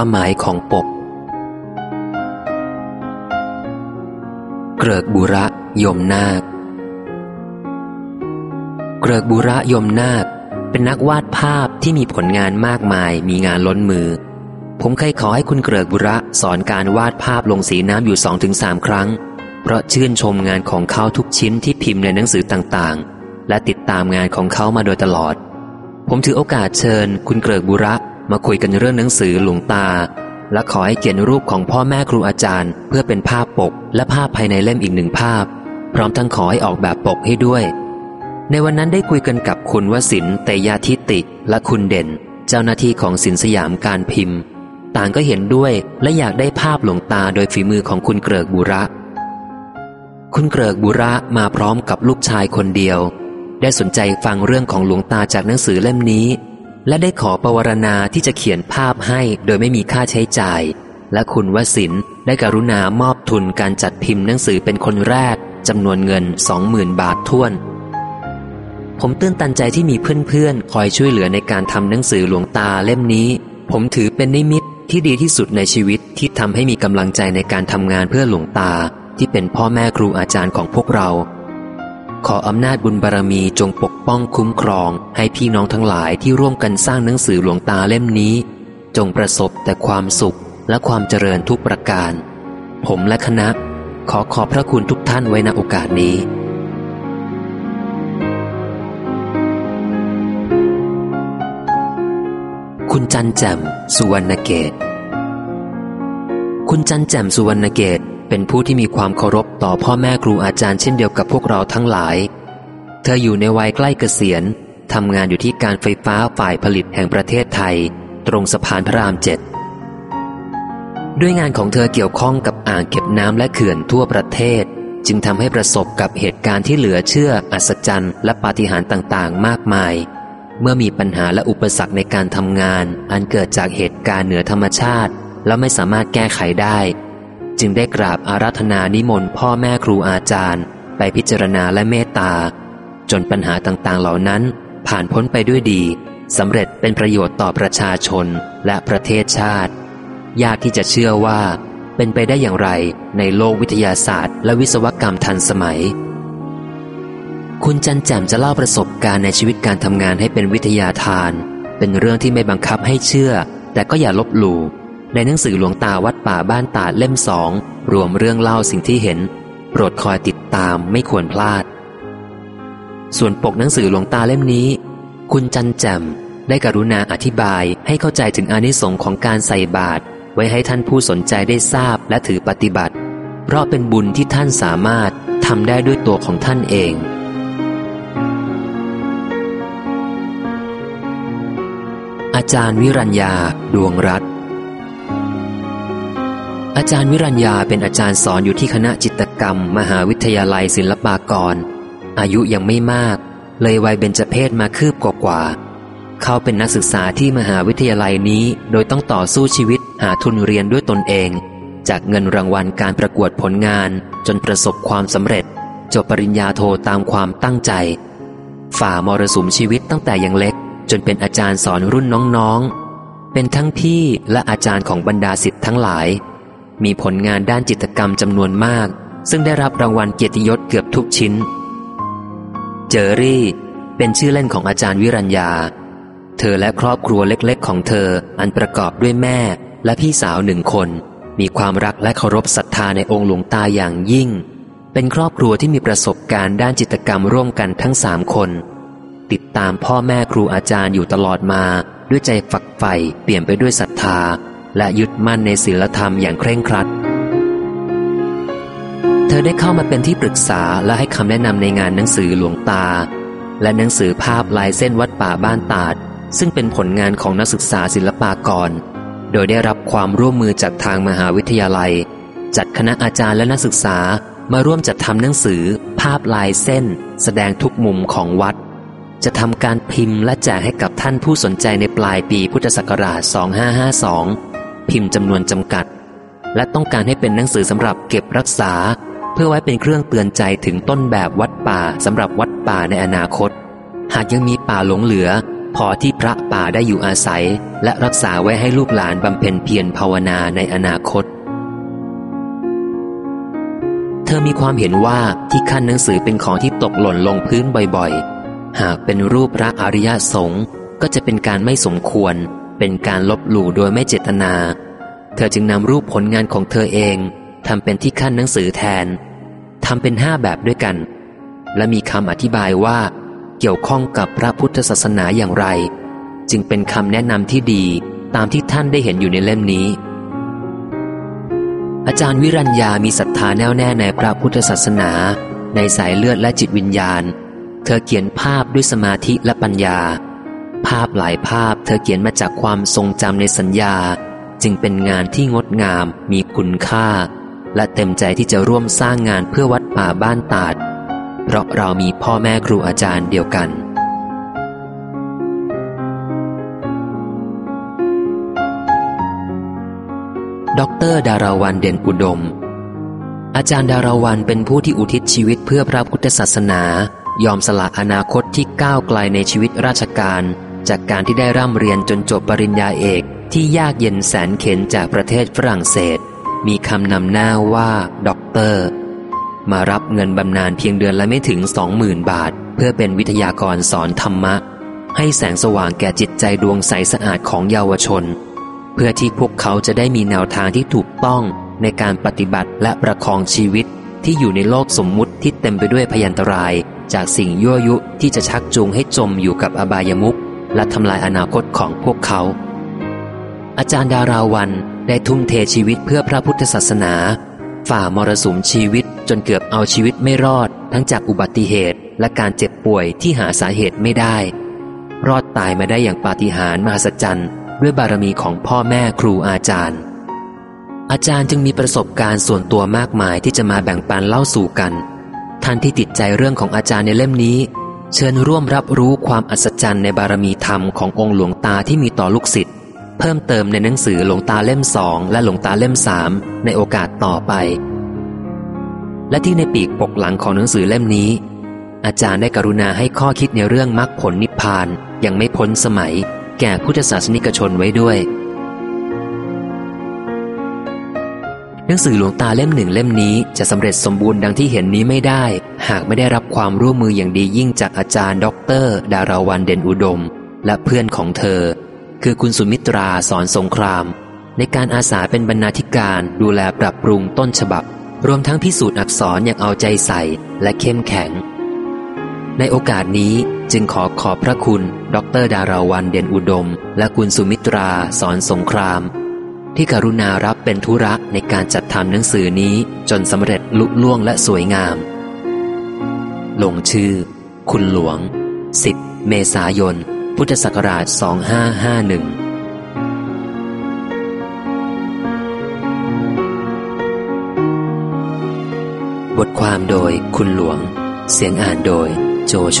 ความหมายของปก เกริกบุระยมนาค เกริกบุระยมนาค เป็นนักวาดภาพที่มีผลงานมากมายมีงานล้นมือ ผมเคยขอให้คุณเกริกบุระสอนการวาดภาพลงสีน้ำอยู่สองถึงสามครั้ง เพราะชื่นชมงานของเขาทุกชิ้นที่พิมพ์ในหนังสือต่างๆ และติดตามงานของเขามาโดยตลอด ผมถือโอกาสเชิญคุณเกริกบุระ มาคุยกันเรื่องหนังสือหลวงตา และขอให้เขียนรูปของพ่อแม่ครูอาจารย์ เพื่อเป็นภาพปก และภาพภายในเล่มอีกหนึ่งภาพ พร้อมทั้งขอให้ออกแบบปกให้ด้วย ในวันนั้นได้คุยกันกับคุณวสินเตยาทิติ และคุณเด่น เจ้าหน้าที่ของสินสยามการพิมพ์ ต่างก็เห็นด้วยและอยากได้ภาพหลวงตาโดยฝีมือของคุณเกริกบุระ คุณเกริกบุระมาพร้อมกับลูกชายคนเดียวได้สนใจฟังเรื่องของหลวงตาจากหนังสือเล่มนี้ และได้ขอประวรณาที่จะเขียนภาพให้โดยไม่มีค่าใช้จ่าย และคุณวสินได้กรุณามอบทุนการจัดพิมพ์หนังสือเป็นคนแรกจำนวนเงินสองหมื่นบาทท้วน ผมตื้นตันใจที่มีเพื่อนๆ คอยช่วยเหลือในการทำหนังสือหลวงตาเล่มนี้ ผมถือเป็นนิมิตที่ดีที่สุดในชีวิตที่ทำให้มีกำลังใจในการทำงานเพื่อหลวงตา ที่เป็นพ่อแม่ครูอาจารย์ของพวกเรา ขออำนาจบุญบารรมีจงปกป้องคุ้มครอง ให้พี่น้องทั้งหลายที่ร่วมกันสร้างหนังสือหลวงตาเล่มนี้ จงประสบแต่ความสุขและความเจริญทุกประการ ผมและคณะ ขอขอบพระคุณทุกท่านไว้ณโอกาสนี้คุณจันแจ่มสุวรรณเกต คุณจันแจ่มสุวรรณเกต เป็นผู้ที่มีความเคารพต่อพ่อแม่ครูอาจารย์เช่นเดียวกับพวกเราทั้งหลาย เธออยู่ในวัยใกล้เกษียณทำงานอยู่ที่การไฟฟ้าฝ่ายผลิตแห่งประเทศไทย ตรงสะพานพระรามเจ็ดด้วยงานของเธอเกี่ยวข้องกับอ่างเก็บน้ำและเขื่อนทั่วประเทศ จึงทำให้ประสบกับเหตุการณ์ที่เหลือเชื่อ อัศจรรย์ และปาฏิหาริย์ต่างๆ มากมาย เมื่อมีปัญหาและอุปสรรคในการทำงาน อันเกิดจากเหตุการณ์เหนือธรรมชาติ แล้วไม่สามารถแก้ไขได้ จึงได้กราบอาราธนานิมนต์พ่อแม่ครูอาจารย์ ไปพิจารณาและเมตตา จนปัญหาต่างๆเหล่านั้น ผ่านพ้นไปด้วยดีสำเร็จเป็นประโยชน์ต่อประชาชนและประเทศชาติ ยากที่จะเชื่อว่า เป็นไปได้อย่างไรในโลกวิทยาศาสตร์ และวิศวกรรมทันสมัย คุณจันแจ่มจะเล่าประสบการณ์ในชีวิตการทำงานให้เป็นวิทยาทาน เป็นเรื่องที่ไม่บังคับให้เชื่อ แต่ก็อย่าลบหลู่ ในหนังสือหลวงตาวัดป่าบ้านตาเล่มสอง รวมเรื่องเล่าสิ่งที่เห็น โปรดคอยติดตามไม่ควรพลาด ส่วนปกหนังสือหลวงตาเล่มนี้ คุณจันแจ่มได้กรุณาอธิบายให้เข้าใจถึงอนิสงค์ของการใส่บาตรไว้ให้ท่านผู้สนใจได้ทราบและถือปฏิบัติ เพราะเป็นบุญที่ท่านสามารถทำได้ด้วยตัวของท่านเองอาจารย์วิรัญญา ดวงรัต อาจารย์วิรัญญาเป็นอาจารย์สอนอยู่ที่คณะจิตกรรม มหาวิทยาลัยศิลปากร อายุยังไม่มาก เลยวัยเบญจเพศมาคืบกว่าๆเขาเป็นนักศึกษาที่มหาวิทยาลัยนี้ โดยต้องต่อสู้ชีวิตหาทุนเรียนด้วยตนเอง จากเงินรางวัลการประกวดผลงาน จนประสบความสำเร็จ จบปริญญาโทตามความตั้งใจ ฝ่ามรสุมชีวิตตั้งแต่ยังเล็ก จนเป็นอาจารย์สอนรุ่นน้องๆ เป็นทั้งพี่และอาจารย์ของบรรดาศิษย์ทั้งหลาย มีผลงานด้านจิตกรรมจำนวนมาก ซึ่งได้รับรางวัลเกียรติยศเกือบทุกชิ้น เจอรี่ เป็นชื่อเล่นของอาจารย์วิรัญญา เธอและครอบครัวเล็กๆ ของเธออันประกอบด้วยแม่และพี่สาวหนึ่งคน มีความรักและเคารพศรัทธาในองค์หลวงตาอย่างยิ่ง เป็นครอบครัวที่มีประสบการณ์ด้านจิตกรรมร่วมกันทั้งสามคน ติดตามพ่อแม่ครูอาจารย์อยู่ตลอดมาด้วยใจฝักใฝ่เปลี่ยนไปด้วยศรัทธา และยึดมั่นในศีลธรรมอย่างเคร่งครัด เธอได้เข้ามาเป็นที่ปรึกษาและให้คำแนะนำในงานหนังสือหลวงตา และหนังสือภาพลายเส้นวัดป่าบ้านตาด ซึ่งเป็นผลงานของนักศึกษาศิลปากร โดยได้รับความร่วมมือจากทางมหาวิทยาลัย จัดคณะอาจารย์และนักศึกษามาร่วมจัดทำหนังสือ ภาพลายเส้น แสดงทุกมุมของวัด จะทำการพิมพ์และแจกให้กับท่านผู้สนใจในปลายปีพุทธศักราช 2552 พิมพ์จำนวนจำกัด และต้องการให้เป็นหนังสือสำหรับเก็บรักษา เพื่อไว้เป็นเครื่องเตือนใจถึงต้นแบบวัดป่าสำหรับวัดป่าในอนาคต หากยังมีป่าหลงเหลือ พอที่พระป่าได้อยู่อาศัย และรักษาไว้ให้ลูกหลานบำเพ็ญเพียรภาวนาในอนาคต เธอมีความเห็นว่าที่ขั้นหนังสือเป็นของที่ตกหล่นลงพื้นบ่อยๆ หากเป็นรูปพระอริยสงฆ์ก็จะเป็นการไม่สมควร เป็นการลบหลู่โดยไม่เจตนา เธอจึงนำรูปผลงานของเธอเองทำเป็นที่ขั้นหนังสือแทนทำเป็นห้าแบบด้วยกัน และมีคำอธิบายว่า เกี่ยวข้องกับพระพุทธศาสนาอย่างไร จึงเป็นคำแนะนำที่ดีตามที่ท่านได้เห็นอยู่ในเล่มนี้ อาจารย์วิรัญญามีศรัทธาแน่วแน่ในพระพุทธศาสนา ในสายเลือดและจิตวิญญาณ เธอเขียนภาพด้วยสมาธิและปัญญา ภาพหลายภาพเธอเขียนมาจากความทรงจำในสัญญา จึงเป็นงานที่งดงาม มีคุณค่า และเต็มใจที่จะร่วมสร้างงานเพื่อวัดป่าบ้านตาด เพราะเรามีพ่อแม่ครูอาจารย์เดียวกันด็อกเตอร์ดาราวันเด่นอุดม อาจารย์ดาราวันเป็นผู้ที่อุทิศชีวิตเพื่อพระพุทธศาสนา ยอมสละอนาคตที่ก้าวไกลในชีวิตราชการ จากการที่ได้ร่ำเรียนจนจบปริญญาเอกที่ยากเย็นแสนเข็นจากประเทศฝรั่งเศส มีคำนำหน้าว่าด็อกเตอร์ มารับเงินบำนาญเพียงเดือนละไม่ถึงสองหมื่นบาท เพื่อเป็นวิทยากรสอนธรรมะ ให้แสงสว่างแก่จิตใจดวงใสสะอาดของเยาวชน เพื่อที่พวกเขาจะได้มีแนวทางที่ถูกต้องในการปฏิบัติและประคองชีวิตที่อยู่ในโลกสมมุติที่เต็มไปด้วยภยันตราย จากสิ่งยั่วยุที่จะชักจูงให้จมอยู่กับอบายมุข และทำลายอนาคตของพวกเขา อาจารย์ดาราวันได้ทุ่มเทชีวิตเพื่อพระพุทธศาสนา ฝ่ามรสุมชีวิตจนเกือบเอาชีวิตไม่รอด ทั้งจากอุบัติเหตุและการเจ็บป่วยที่หาสาเหตุไม่ได้ รอดตายมาได้อย่างปาฏิหาริย์มหัศจรรย์ด้วยบารมีของพ่อแม่ครูอาจารย์ อาจารย์จึงมีประสบการณ์ส่วนตัวมากมายที่จะมาแบ่งปันเล่าสู่กันท่านที่ติดใจเรื่องของอาจารย์ในเล่มนี้ เชิญร่วมรับรู้ความอัศจรรย์ในบารมีธรรมขององค์หลวงตาที่มีต่อลูกศิษย์เพิ่มเติมในหนังสือหลวงตาเล่มสองและหลวงตาเล่มสามในโอกาสต่อไป และที่ในปีกปกหลังของหนังสือเล่มนี้ อาจารย์ได้กรุณาให้ข้อคิดในเรื่องมรรคผลนิพพานยังไม่พ้นสมัย แก่พุทธศาสนิกชนไว้ด้วย หนังสือหลวงตาเล่มหนึ่งเล่มนี้จะสำเร็จสมบูรณ์ดังที่เห็นนี้ไม่ได้ หากไม่ได้รับความร่วมมืออย่างดียิ่งจากอาจารย์ด็อกเตอร์ ดาราวันเด่นอุดม และเพื่อนของเธอ คือคุณสุมิตราสอนสงคราม ในการอาสาเป็นบรรณาธิการดูแลปรับปรุงต้นฉบับ รวมทั้งพิสูจน์อักษรอย่างเอาใจใส่และเข้มแข็ง ในโอกาสนี้จึงขอขอบพระคุณดรดาราวันเด่นอุดม และคุณสุมิตราสอนสงคราม ที่กรุณารับเป็นธุระในการจัดทำหนังสือนี้จนสำเร็จลุล่วงและสวยงาม ลงชื่อ คุณหลวง 10 เมษายน พุทธศักราช 2551บทความโดยคุณหลวง เสียงอ่านโดยโจโฉ